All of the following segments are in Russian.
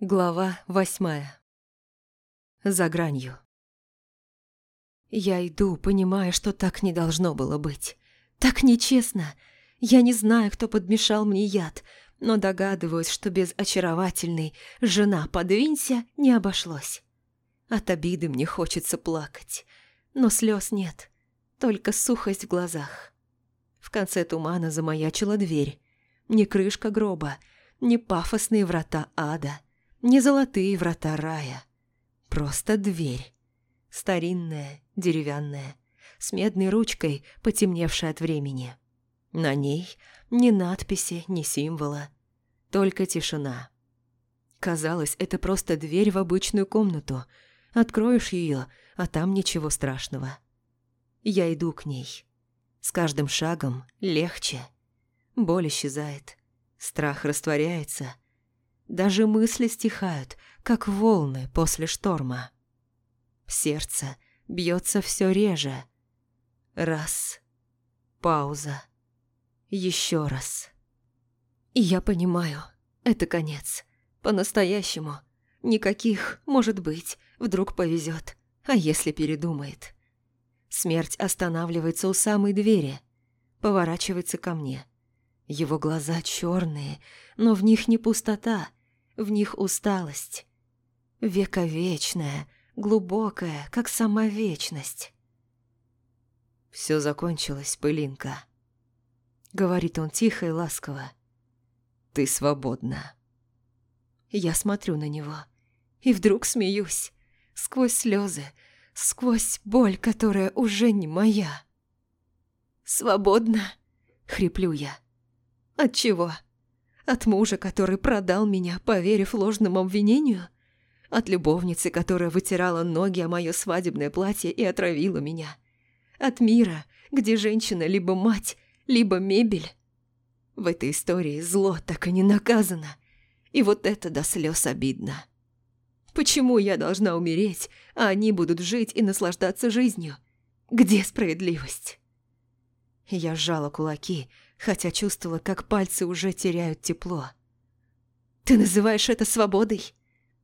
Глава восьмая. За гранью. Я иду, понимая, что так не должно было быть. Так нечестно. Я не знаю, кто подмешал мне яд, но догадываюсь, что без очаровательной «жена, подвинься» не обошлось. От обиды мне хочется плакать, но слез нет, только сухость в глазах. В конце тумана замаячила дверь. Не крышка гроба, не пафосные врата ада — не золотые врата рая, просто дверь. Старинная, деревянная, с медной ручкой, потемневшей от времени. На ней ни надписи, ни символа, только тишина. Казалось, это просто дверь в обычную комнату. Откроешь ее, а там ничего страшного. Я иду к ней. С каждым шагом легче. Боль исчезает. Страх растворяется – даже мысли стихают, как волны после шторма. Сердце бьется все реже. Раз. Пауза. Еще раз. И я понимаю, это конец. По-настоящему. Никаких, может быть, вдруг повезет. А если передумает? Смерть останавливается у самой двери. Поворачивается ко мне. Его глаза черные, но в них не пустота, в них усталость. Вековечная, глубокая, как сама вечность. Все закончилось, пылинка. Говорит он тихо и ласково. Ты свободна. Я смотрю на него и вдруг смеюсь. Сквозь слезы, сквозь боль, которая уже не моя. «Свободна?» — хриплю я. «От чего?» От мужа, который продал меня, поверив ложному обвинению? От любовницы, которая вытирала ноги о мое свадебное платье и отравила меня? От мира, где женщина либо мать, либо мебель? В этой истории зло так и не наказано. И вот это до слез обидно. Почему я должна умереть, а они будут жить и наслаждаться жизнью? Где справедливость? Я сжала кулаки, хотя чувствовала, как пальцы уже теряют тепло. «Ты называешь это свободой?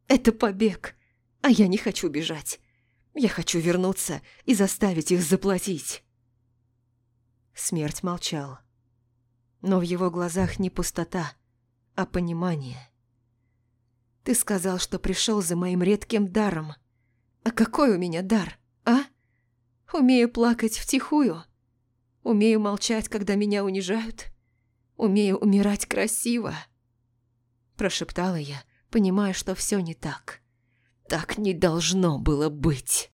Это побег, а я не хочу бежать. Я хочу вернуться и заставить их заплатить». Смерть молчал. Но в его глазах не пустота, а понимание. «Ты сказал, что пришел за моим редким даром. А какой у меня дар, а? Умею плакать втихую?» Умею молчать, когда меня унижают. Умею умирать красиво. Прошептала я, понимая, что все не так. Так не должно было быть.